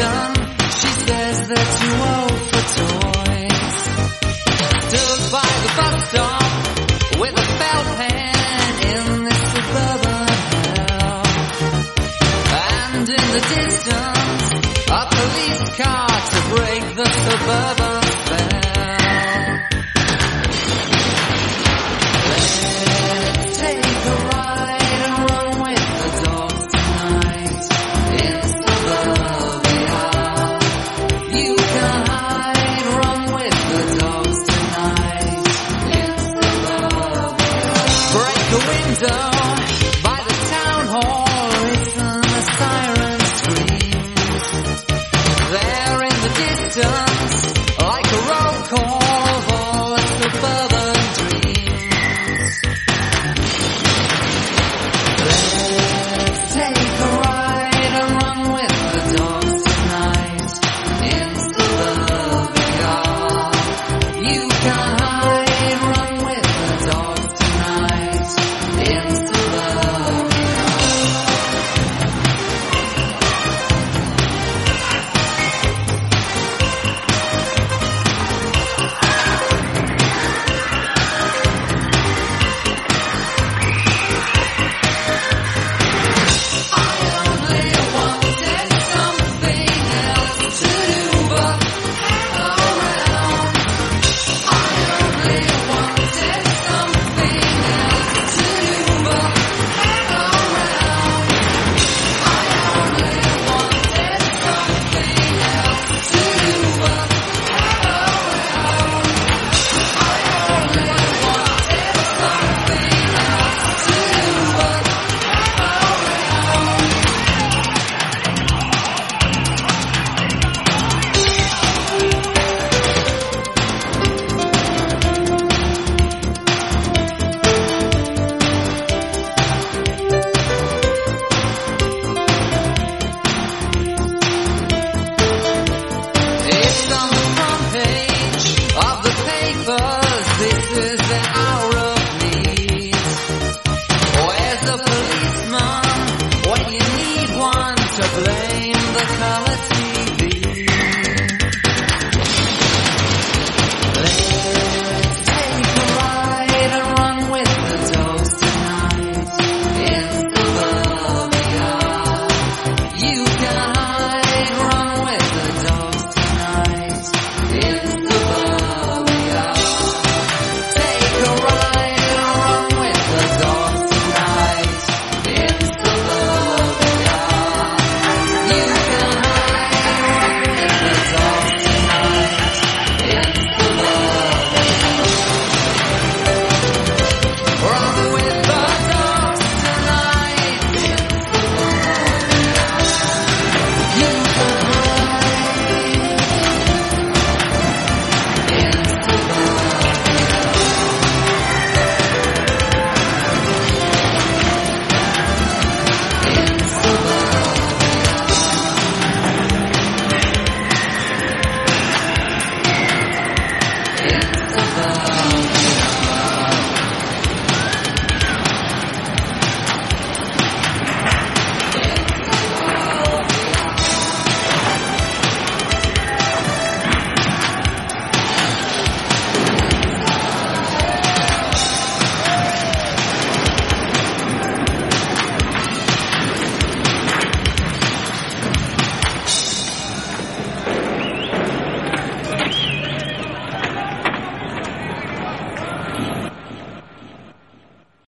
done. She says that you are. the window.